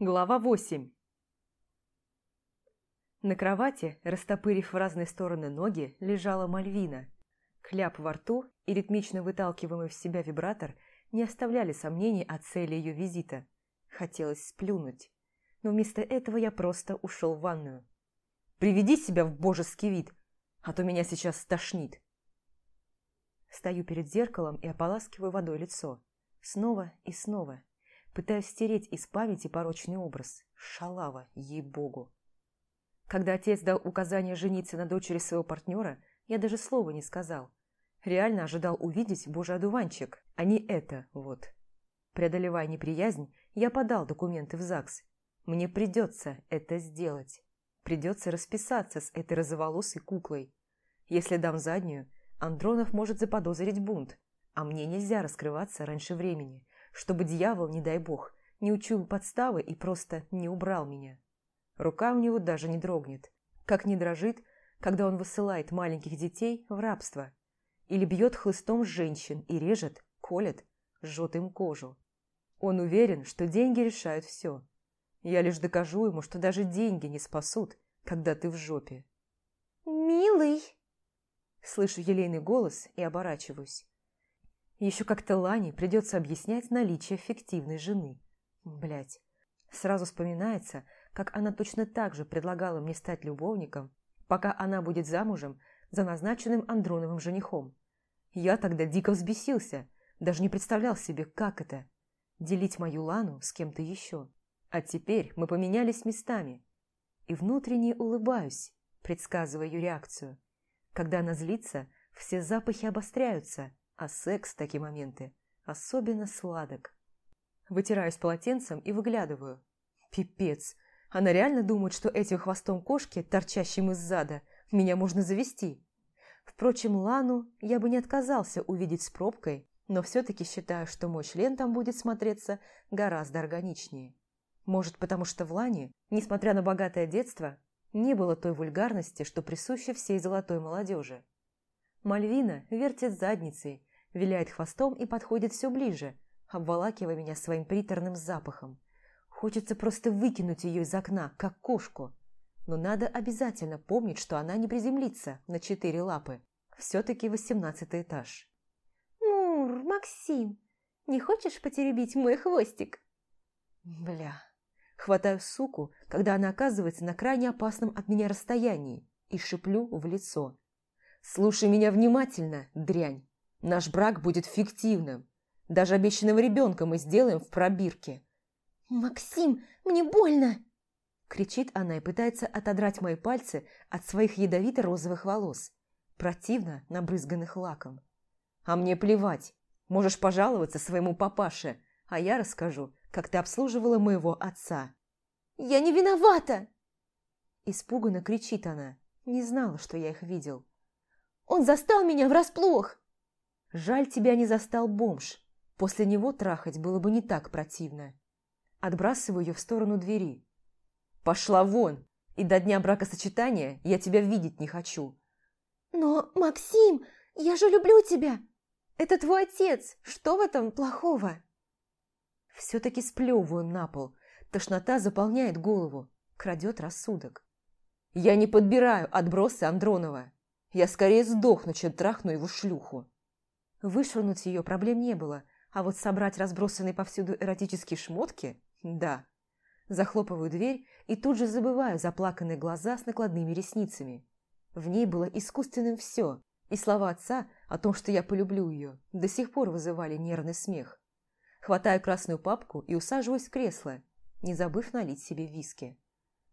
Глава 8 На кровати, растопырив в разные стороны ноги, лежала Мальвина. Кляп во рту и ритмично выталкиваемый в себя вибратор не оставляли сомнений о цели ее визита. Хотелось сплюнуть. Но вместо этого я просто ушел в ванную. «Приведи себя в божеский вид, а то меня сейчас стошнит!» Стою перед зеркалом и ополаскиваю водой лицо. Снова и снова. Пытаюсь стереть из памяти порочный образ. Шалава, ей-богу. Когда отец дал указание жениться на дочери своего партнера, я даже слова не сказал. Реально ожидал увидеть божий одуванчик, а не это вот. Преодолевая неприязнь, я подал документы в ЗАГС. Мне придется это сделать. Придется расписаться с этой розоволосой куклой. Если дам заднюю, Андронов может заподозрить бунт, а мне нельзя раскрываться раньше времени, чтобы дьявол, не дай бог, не учуял подставы и просто не убрал меня. Рука у него даже не дрогнет, как не дрожит, когда он высылает маленьких детей в рабство или бьет хлыстом женщин и режет, колет, жжет им кожу. Он уверен, что деньги решают все. Я лишь докажу ему, что даже деньги не спасут, когда ты в жопе. «Милый!» Слышу елейный голос и оборачиваюсь. Еще как-то Лане придется объяснять наличие фиктивной жены. Блять. Сразу вспоминается, как она точно так же предлагала мне стать любовником, пока она будет замужем за назначенным Андроновым женихом. Я тогда дико взбесился, даже не представлял себе, как это – делить мою Лану с кем-то еще. А теперь мы поменялись местами. И внутренне улыбаюсь, предсказывая ее реакцию. Когда она злится, все запахи обостряются, а секс в такие моменты особенно сладок. Вытираюсь полотенцем и выглядываю. Пипец! Она реально думает, что этим хвостом кошки, торчащим из зада, меня можно завести. Впрочем, Лану я бы не отказался увидеть с пробкой, но все-таки считаю, что мой член там будет смотреться гораздо органичнее. Может, потому что в Лане, несмотря на богатое детство, не было той вульгарности, что присуща всей золотой молодежи. Мальвина вертит задницей, виляет хвостом и подходит все ближе, обволакивая меня своим приторным запахом. Хочется просто выкинуть ее из окна, как кошку. Но надо обязательно помнить, что она не приземлится на четыре лапы. Все-таки восемнадцатый этаж. «Мур, Максим, не хочешь потеребить мой хвостик?» Бля. Хватаю суку, когда она оказывается на крайне опасном от меня расстоянии, и шиплю в лицо. «Слушай меня внимательно, дрянь. Наш брак будет фиктивным. Даже обещанного ребенка мы сделаем в пробирке». «Максим, мне больно!» Кричит она и пытается отодрать мои пальцы от своих ядовито-розовых волос, противно набрызганных лаком. «А мне плевать. Можешь пожаловаться своему папаше, а я расскажу, как ты обслуживала моего отца». «Я не виновата!» Испуганно кричит она. Не знала, что я их видел. «Он застал меня врасплох!» «Жаль, тебя не застал бомж. После него трахать было бы не так противно». Отбрасываю ее в сторону двери. «Пошла вон! И до дня бракосочетания я тебя видеть не хочу!» «Но, Максим, я же люблю тебя! Это твой отец! Что в этом плохого?» Все-таки сплевываю на пол. Тошнота заполняет голову, крадет рассудок. Я не подбираю отбросы Андронова. Я скорее сдохну, чем трахну его шлюху. Вышвырнуть ее проблем не было, а вот собрать разбросанные повсюду эротические шмотки – да. Захлопываю дверь и тут же забываю заплаканные глаза с накладными ресницами. В ней было искусственным все, и слова отца о том, что я полюблю ее, до сих пор вызывали нервный смех. Хватаю красную папку и усаживаюсь в кресло, не забыв налить себе виски.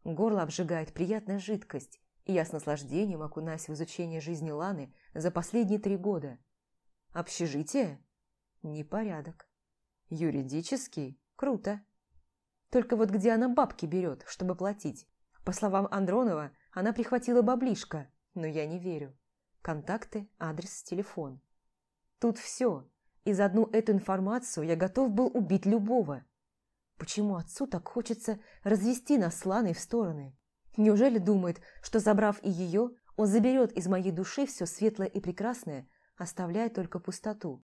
Горло обжигает приятная жидкость, и я с наслаждением окунаюсь в изучение жизни Ланы за последние три года. Общежитие? Непорядок. Юридический? Круто. Только вот где она бабки берет, чтобы платить? По словам Андронова, она прихватила баблишко, но я не верю. Контакты, адрес, телефон. Тут все. И за одну эту информацию я готов был убить любого. Почему отцу так хочется развести нас с Ланой в стороны? Неужели думает, что, забрав и ее, он заберет из моей души все светлое и прекрасное, оставляя только пустоту?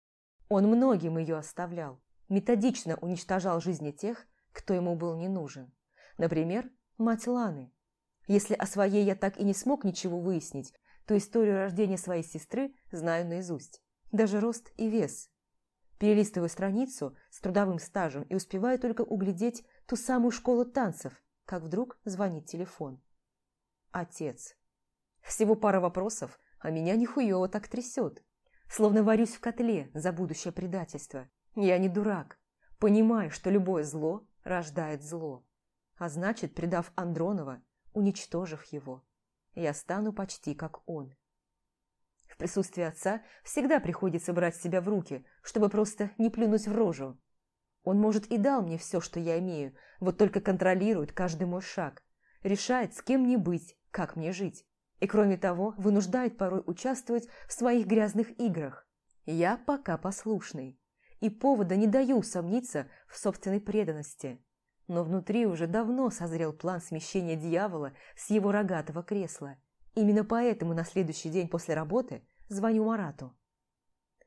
Он многим ее оставлял, методично уничтожал жизни тех, кто ему был не нужен. Например, мать Ланы. Если о своей я так и не смог ничего выяснить, то историю рождения своей сестры знаю наизусть. Даже рост и вес. Перелистываю страницу с трудовым стажем и успеваю только углядеть ту самую школу танцев, как вдруг звонит телефон. Отец. Всего пара вопросов, а меня нихуево так трясет. Словно варюсь в котле за будущее предательство. Я не дурак. Понимаю, что любое зло рождает зло. А значит, предав Андронова, уничтожив его, я стану почти как он. В присутствии отца всегда приходится брать себя в руки, чтобы просто не плюнуть в рожу. Он, может, и дал мне все, что я имею, вот только контролирует каждый мой шаг, решает, с кем мне быть, как мне жить. И, кроме того, вынуждает порой участвовать в своих грязных играх. Я пока послушный, и повода не даю сомниться в собственной преданности. Но внутри уже давно созрел план смещения дьявола с его рогатого кресла – Именно поэтому на следующий день после работы звоню Марату.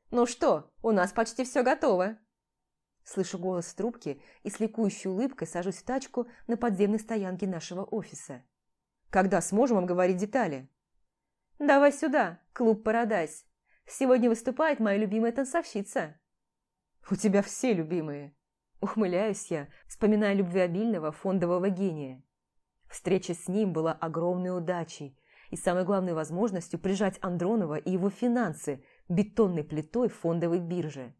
«Ну что, у нас почти все готово!» Слышу голос в трубке и с ликующей улыбкой сажусь в тачку на подземной стоянке нашего офиса. «Когда сможем обговорить детали?» «Давай сюда, клуб «Парадайз». Сегодня выступает моя любимая танцовщица». «У тебя все любимые». Ухмыляюсь я, вспоминая любвеобильного фондового гения. Встреча с ним была огромной удачей, и самой главной возможностью прижать Андронова и его финансы бетонной плитой фондовой биржи.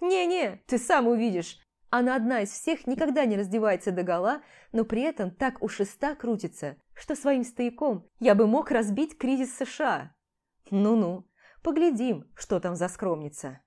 «Не-не, ты сам увидишь. Она одна из всех никогда не раздевается догола, но при этом так у шеста крутится, что своим стояком я бы мог разбить кризис США. Ну-ну, поглядим, что там за скромница».